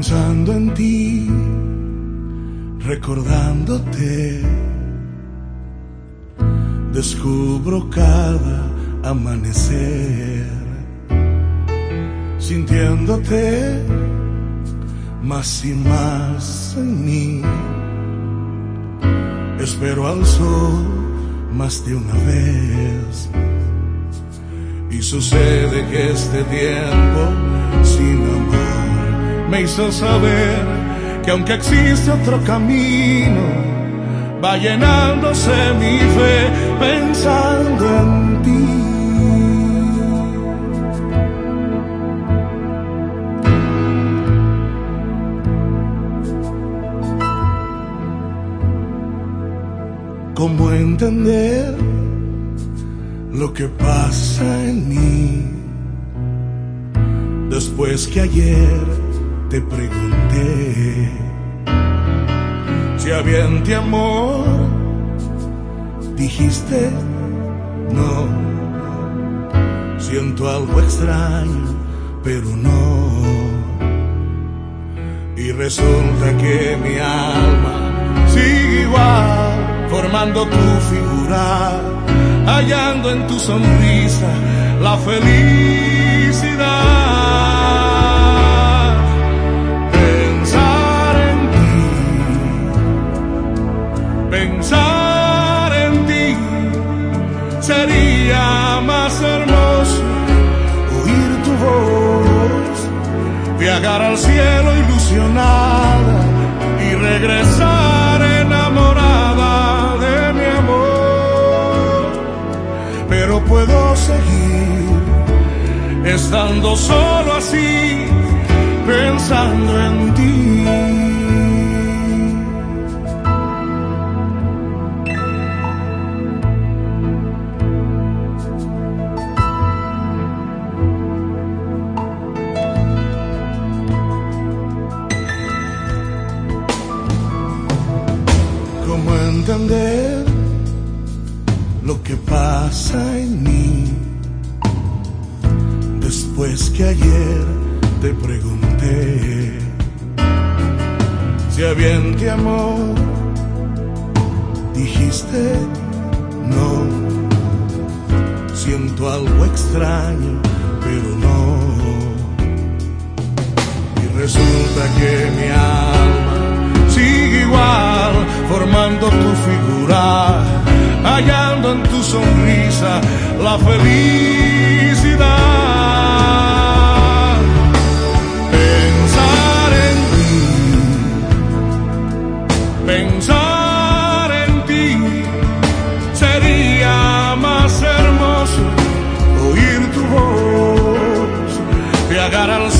Pensando en ti, recordándote, descubro cada amanecer, sintiéndote más y más en mí. Espero al sol más de una vez. Y sucede que este tiempo sin amor me hizo saber que aunque existe otro camino, va llenándose mi fe pensando en ti. ¿Cómo entender lo que pasa en mí? Después que ayer te pregunté si había en ti amor, dijiste no. Siento algo extraño, pero no. Y resulta que mi alma sigue igual formando tu figura, hallando en tu sonrisa la felicidad. Sería más hermoso oír tu voz, viajar al cielo ilusionada y regresar enamorada de mi amor. Pero puedo seguir estando solo así, pensando en ti. ¿Cómo entender lo que pasa en mí? Después que ayer te pregunté si había en ti amor, dijiste no. Siento algo extraño, pero no. Y resulta que mi alma sonrisa la felicidad. Pensar en ti, pensar en ti, sería más hermoso oír tu voz, viajar al